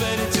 but it's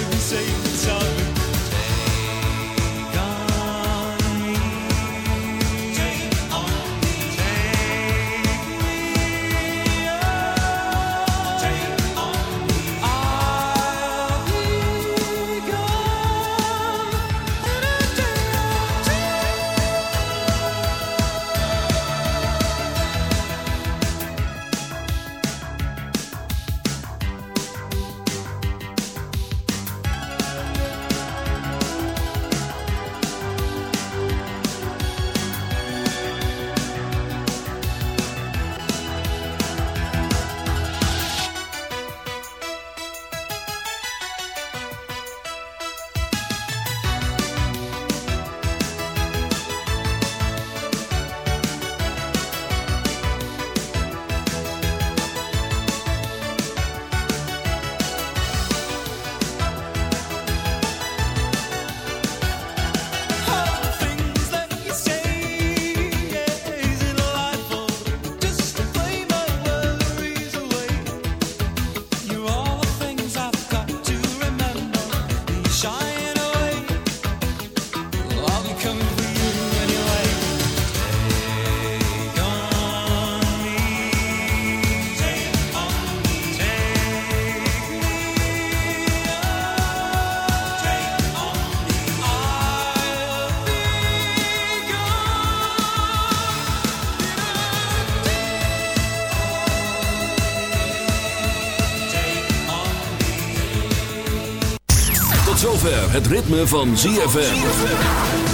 het ritme van ZFM.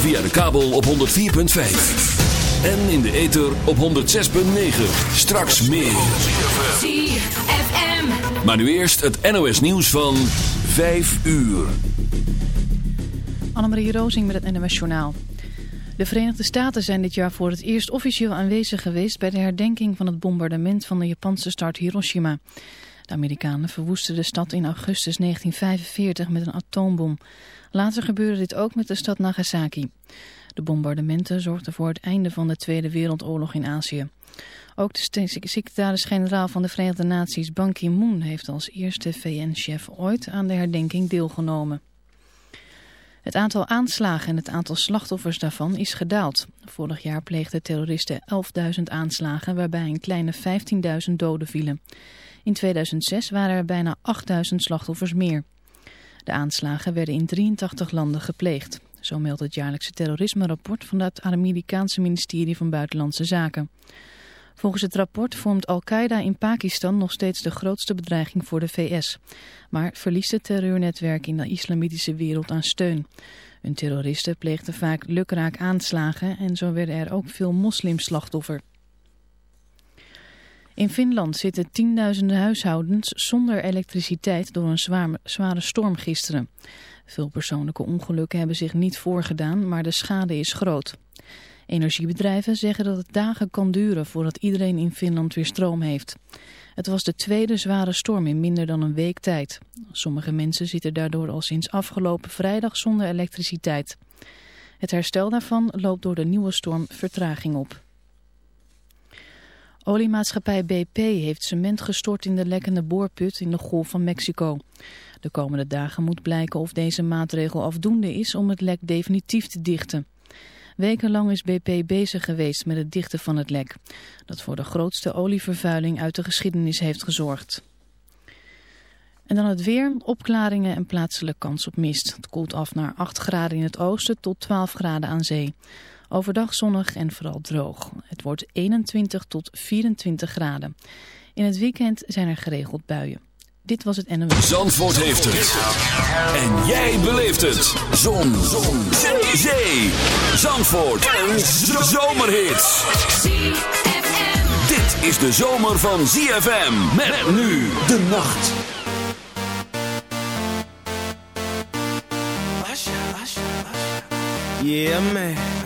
Via de kabel op 104.5. En in de ether op 106.9. Straks meer. ZFM. Maar nu eerst het NOS nieuws van 5 uur. Annemarie Rozing met het NOS Journaal. De Verenigde Staten zijn dit jaar voor het eerst officieel aanwezig geweest... bij de herdenking van het bombardement van de Japanse stad Hiroshima. De Amerikanen verwoesten de stad in augustus 1945 met een atoombom. Later gebeurde dit ook met de stad Nagasaki. De bombardementen zorgden voor het einde van de Tweede Wereldoorlog in Azië. Ook de secretaris-generaal van de Verenigde Naties Ban Ki-moon... heeft als eerste VN-chef ooit aan de herdenking deelgenomen. Het aantal aanslagen en het aantal slachtoffers daarvan is gedaald. Vorig jaar pleegden terroristen 11.000 aanslagen waarbij een kleine 15.000 doden vielen. In 2006 waren er bijna 8.000 slachtoffers meer. De aanslagen werden in 83 landen gepleegd. Zo meldt het jaarlijkse terrorisme-rapport van het Amerikaanse ministerie van Buitenlandse Zaken. Volgens het rapport vormt Al-Qaeda in Pakistan nog steeds de grootste bedreiging voor de VS. Maar verliest het terreurnetwerk in de islamitische wereld aan steun. Hun terroristen pleegden vaak lukraak aanslagen en zo werden er ook veel moslimslachtoffer. In Finland zitten tienduizenden huishoudens zonder elektriciteit door een zware storm gisteren. Veel persoonlijke ongelukken hebben zich niet voorgedaan, maar de schade is groot. Energiebedrijven zeggen dat het dagen kan duren voordat iedereen in Finland weer stroom heeft. Het was de tweede zware storm in minder dan een week tijd. Sommige mensen zitten daardoor al sinds afgelopen vrijdag zonder elektriciteit. Het herstel daarvan loopt door de nieuwe storm vertraging op. Oliemaatschappij BP heeft cement gestort in de lekkende boorput in de Golf van Mexico. De komende dagen moet blijken of deze maatregel afdoende is om het lek definitief te dichten. Wekenlang is BP bezig geweest met het dichten van het lek, dat voor de grootste olievervuiling uit de geschiedenis heeft gezorgd. En dan het weer, opklaringen en plaatselijk kans op mist. Het koelt af naar 8 graden in het oosten tot 12 graden aan zee. Overdag zonnig en vooral droog. Het wordt 21 tot 24 graden. In het weekend zijn er geregeld buien. Dit was het NMW. Zandvoort heeft het. En jij beleeft het. Zon. Zon. Zee. Zee. Zandvoort. Een zomerhit. ZFM. Dit is de zomer van ZFM. Met nu de nacht. Yeah, man.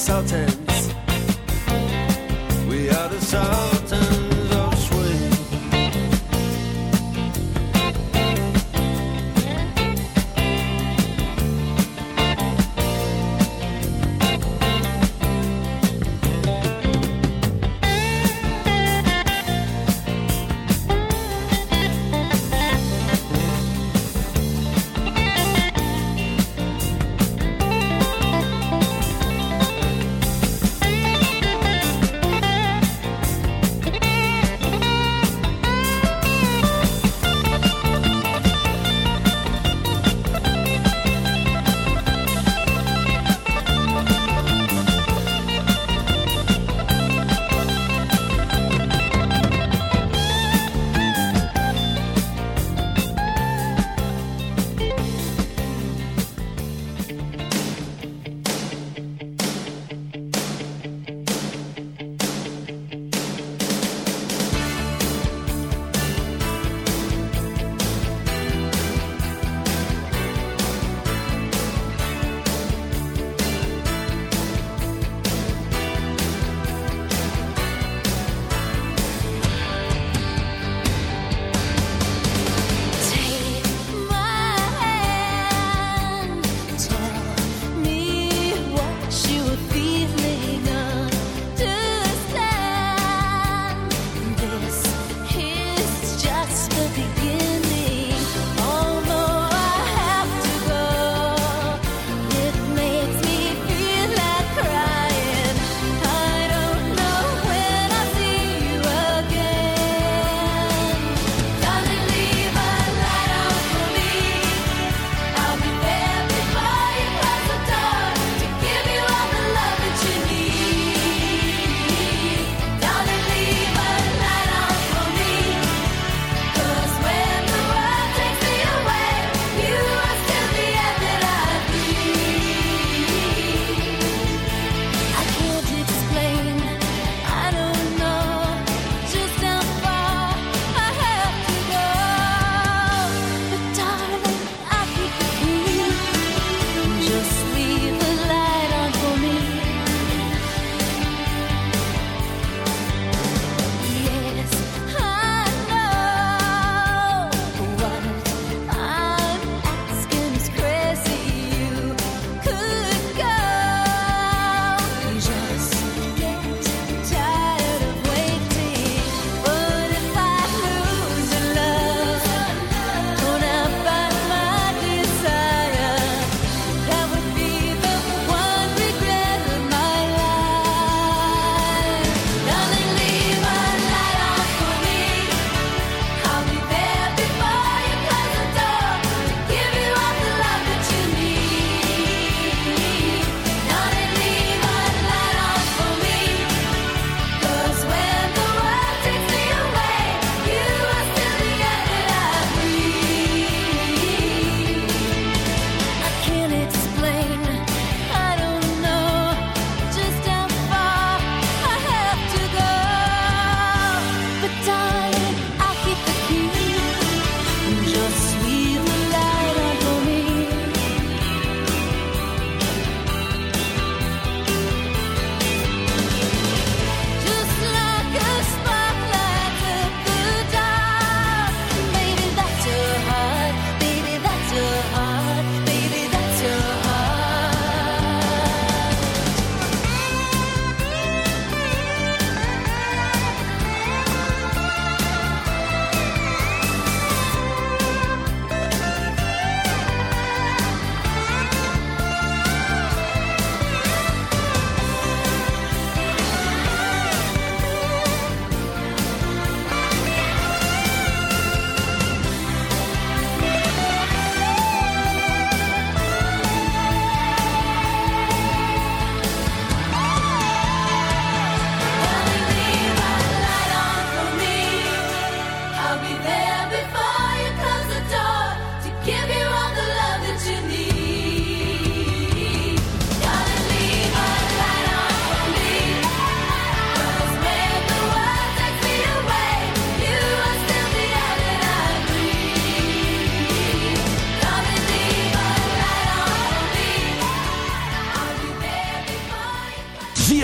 Sultan.